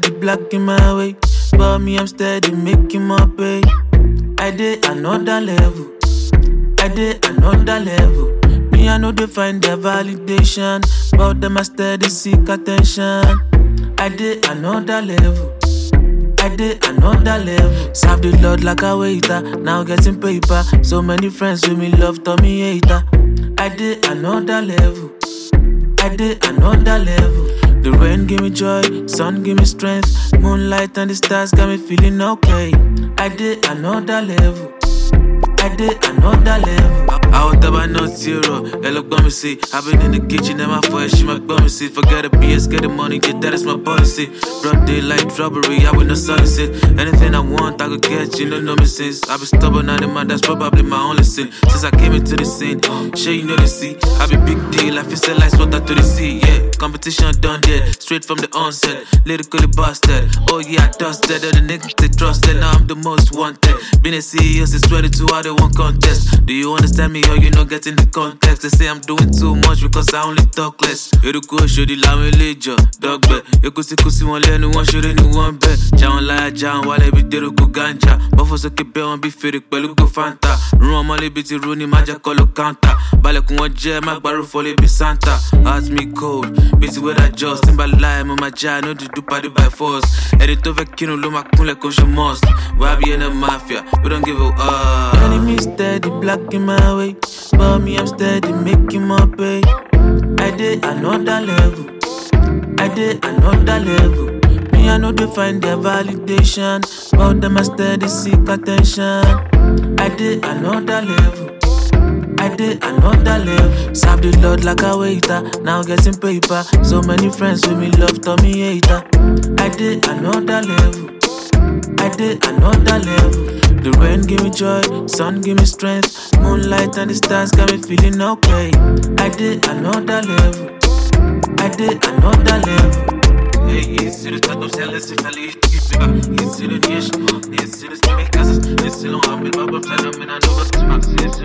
black blocking my way. But me, I'm steady making my pay. I did another level. I did another level. Me, I know they find their validation. But them, I steady seek attention. I did another level. I did another level. Serve the Lord like a waiter. Now getting paper. So many friends with me love Tommy hater. I did another level. I did another level. The rain give me joy, sun give me strength. Moonlight and the stars got me feeling okay. I did another level. I did another level. Ti rọ̀, ẹ lọ gbọ́n mi sí. i been in the kitchen, ẹ my ṣì máa gbọ́n mi sí. Forget the BS, get the money, get that is my policy. Broad daylight robbery, I will not solicit. Anything I want, I could get, you know, me since. i been stubborn, now the man, that's probably my only sin. Since I came into the scene, sure you know the see. I be big deal, I feel say like water to the sea, yeah. Competition done dead, straight from the onset. Lyrically busted, oh yeah, I dusted. All the niggas they trusted, now I'm the most wanted. Been a CEO since 22, I don't contest. Do you understand me or you not getting the context? They say I'm doing too much because I only talk less. Eruku Oshodi làwọn eléjọ dọ́gbẹ̀. Ekusi wọn lẹ́nu wọn ṣeré ni wọ́n bẹ̀. Jáwọn láyà jáwọn wálé bí dérúkú ganja. Bọ́fọ̀ sókè bẹ́ wọn bí fèrè pẹ̀lú go fanta. Rún ọmọ lébi ti ru ni má jẹ́ kọ́ ló kántà. Balẹ̀kùn wọn jẹ́ má gbárù fọlé bí Santa. Heart me cold, bí ti weather just. Tí n bá láì mo máa já, dey do party by force. Ẹni tó fẹ́ kírun ló máa kúnlẹ̀ kó ṣe must. Be in a mafia? We don't give a uh. Steady blocking my way. But me, I'm steady making my pay. I did another level. I did another level. Me, I know they find their validation. But them, I steady seek attention. I did another level. I did another level. Serve the Lord like a waiter. Now getting paper. So many friends with me love Tommy hater. I did another level. I did another level. The rain give me joy, sun give me strength. Moonlight and the stars got me feeling okay. I did another level. I did another level. Hey, ici le stade social, laissez faire les qui se bat. Ici le niège, ici le stade casse. Ici l'on ramène pas comme ça, mais I know what's max. Ici